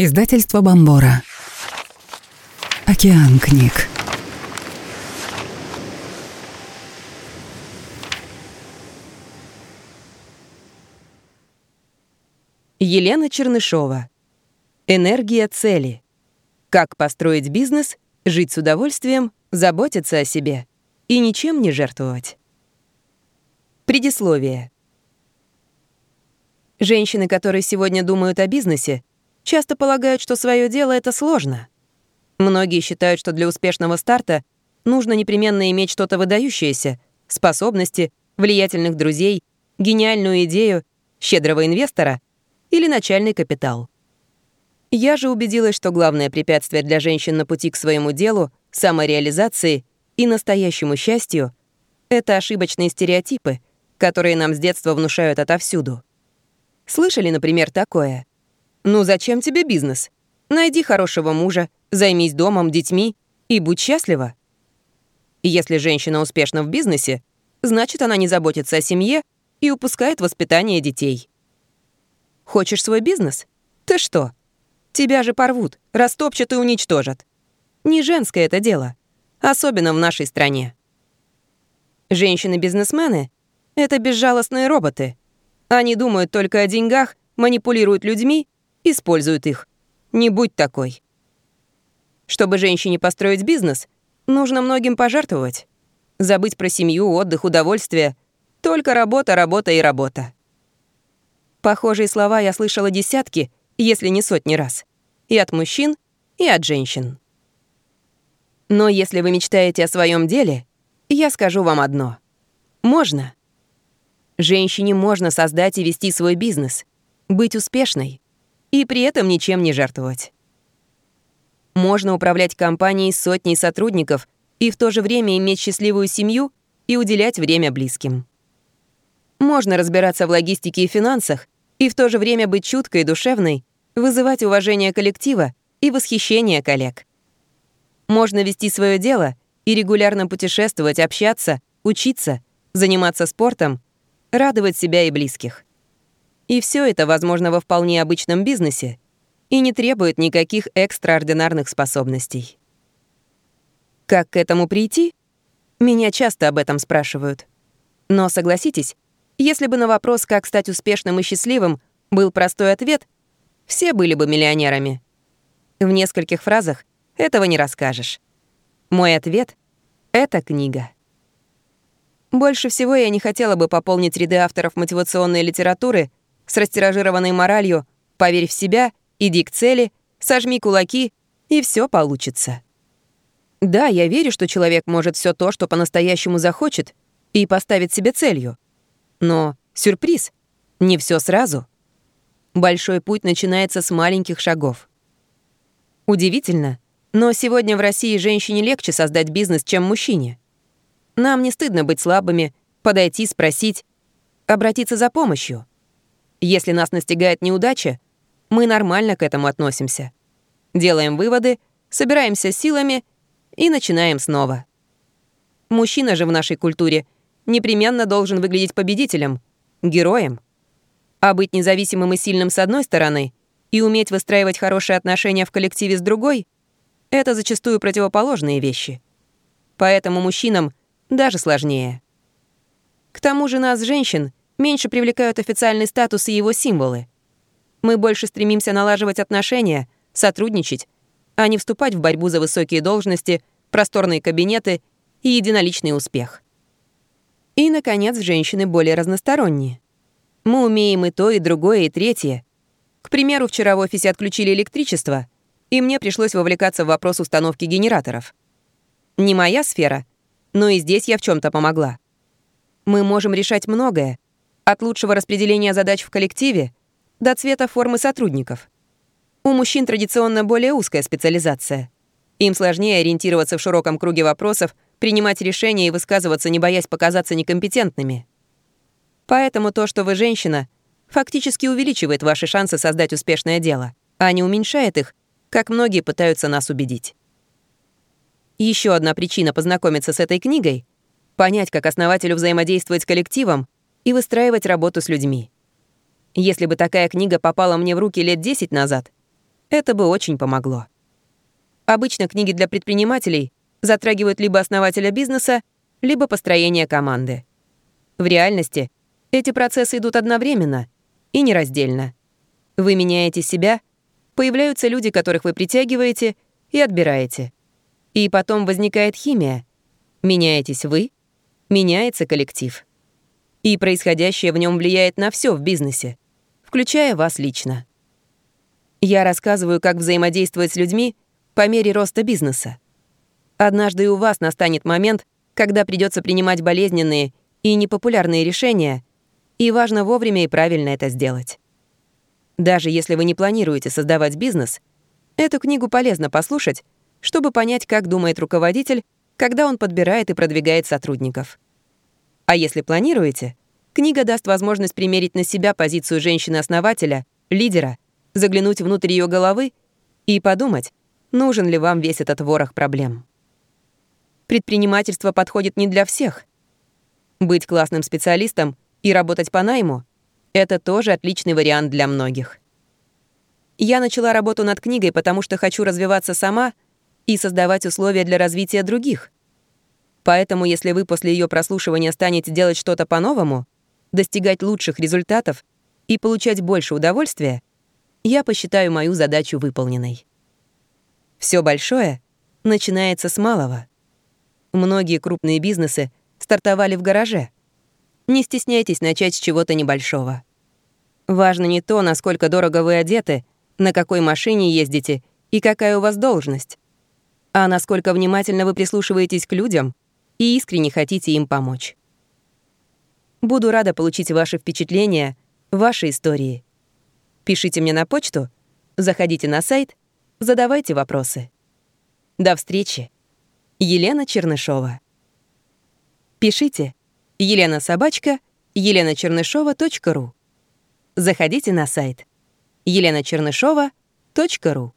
Издательство Бомбора. Океан книг. Елена Чернышова. Энергия цели. Как построить бизнес, жить с удовольствием, заботиться о себе и ничем не жертвовать. Предисловие. Женщины, которые сегодня думают о бизнесе, часто полагают, что свое дело — это сложно. Многие считают, что для успешного старта нужно непременно иметь что-то выдающееся, способности, влиятельных друзей, гениальную идею, щедрого инвестора или начальный капитал. Я же убедилась, что главное препятствие для женщин на пути к своему делу, самореализации и настоящему счастью — это ошибочные стереотипы, которые нам с детства внушают отовсюду. Слышали, например, такое? Ну зачем тебе бизнес? Найди хорошего мужа, займись домом, детьми и будь счастлива. Если женщина успешна в бизнесе, значит, она не заботится о семье и упускает воспитание детей. Хочешь свой бизнес? Ты что? Тебя же порвут, растопчут и уничтожат. Не женское это дело, особенно в нашей стране. Женщины-бизнесмены — это безжалостные роботы. Они думают только о деньгах, манипулируют людьми используют их. Не будь такой. Чтобы женщине построить бизнес, нужно многим пожертвовать. Забыть про семью, отдых, удовольствие. Только работа, работа и работа. Похожие слова я слышала десятки, если не сотни раз. И от мужчин, и от женщин. Но если вы мечтаете о своем деле, я скажу вам одно. Можно. Женщине можно создать и вести свой бизнес, быть успешной и при этом ничем не жертвовать. Можно управлять компанией сотней сотрудников и в то же время иметь счастливую семью и уделять время близким. Можно разбираться в логистике и финансах и в то же время быть чуткой и душевной, вызывать уважение коллектива и восхищение коллег. Можно вести свое дело и регулярно путешествовать, общаться, учиться, заниматься спортом, радовать себя и близких. И все это возможно во вполне обычном бизнесе и не требует никаких экстраординарных способностей. Как к этому прийти? Меня часто об этом спрашивают. Но согласитесь, если бы на вопрос, как стать успешным и счастливым, был простой ответ, все были бы миллионерами. В нескольких фразах этого не расскажешь. Мой ответ — это книга. Больше всего я не хотела бы пополнить ряды авторов мотивационной литературы с растиражированной моралью «поверь в себя», «иди к цели», «сожми кулаки» и все получится. Да, я верю, что человек может все то, что по-настоящему захочет, и поставит себе целью. Но сюрприз, не все сразу. Большой путь начинается с маленьких шагов. Удивительно, но сегодня в России женщине легче создать бизнес, чем мужчине. Нам не стыдно быть слабыми, подойти, спросить, обратиться за помощью. Если нас настигает неудача, мы нормально к этому относимся. Делаем выводы, собираемся силами и начинаем снова. Мужчина же в нашей культуре непременно должен выглядеть победителем, героем. А быть независимым и сильным с одной стороны и уметь выстраивать хорошие отношения в коллективе с другой — это зачастую противоположные вещи. Поэтому мужчинам даже сложнее. К тому же нас, женщин, меньше привлекают официальный статус и его символы. Мы больше стремимся налаживать отношения, сотрудничать, а не вступать в борьбу за высокие должности, просторные кабинеты и единоличный успех. И, наконец, женщины более разносторонние. Мы умеем и то, и другое, и третье. К примеру, вчера в офисе отключили электричество, и мне пришлось вовлекаться в вопрос установки генераторов. Не моя сфера, но и здесь я в чем то помогла. Мы можем решать многое, от лучшего распределения задач в коллективе до цвета формы сотрудников. У мужчин традиционно более узкая специализация. Им сложнее ориентироваться в широком круге вопросов, принимать решения и высказываться, не боясь показаться некомпетентными. Поэтому то, что вы женщина, фактически увеличивает ваши шансы создать успешное дело, а не уменьшает их, как многие пытаются нас убедить. Еще одна причина познакомиться с этой книгой — понять, как основателю взаимодействовать с коллективом и выстраивать работу с людьми. Если бы такая книга попала мне в руки лет 10 назад, Это бы очень помогло. Обычно книги для предпринимателей затрагивают либо основателя бизнеса, либо построение команды. В реальности эти процессы идут одновременно и нераздельно. Вы меняете себя, появляются люди, которых вы притягиваете и отбираете. И потом возникает химия. Меняетесь вы, меняется коллектив. И происходящее в нем влияет на все в бизнесе, включая вас лично. Я рассказываю, как взаимодействовать с людьми по мере роста бизнеса. Однажды у вас настанет момент, когда придется принимать болезненные и непопулярные решения, и важно вовремя и правильно это сделать. Даже если вы не планируете создавать бизнес, эту книгу полезно послушать, чтобы понять, как думает руководитель, когда он подбирает и продвигает сотрудников. А если планируете, книга даст возможность примерить на себя позицию женщины-основателя, лидера, заглянуть внутрь ее головы и подумать, нужен ли вам весь этот ворох проблем. Предпринимательство подходит не для всех. Быть классным специалистом и работать по найму — это тоже отличный вариант для многих. Я начала работу над книгой, потому что хочу развиваться сама и создавать условия для развития других. Поэтому, если вы после ее прослушивания станете делать что-то по-новому, достигать лучших результатов и получать больше удовольствия, я посчитаю мою задачу выполненной. Все большое начинается с малого. Многие крупные бизнесы стартовали в гараже — не стесняйтесь начать с чего-то небольшого. Важно не то, насколько дорого вы одеты, на какой машине ездите и какая у вас должность, а насколько внимательно вы прислушиваетесь к людям и искренне хотите им помочь. Буду рада получить ваши впечатления, ваши истории. Пишите мне на почту, заходите на сайт, задавайте вопросы. До встречи. Елена Чернышова. Пишите Елена Собачка, еленачернышова.ру. Заходите на сайт еленачернышова.ру.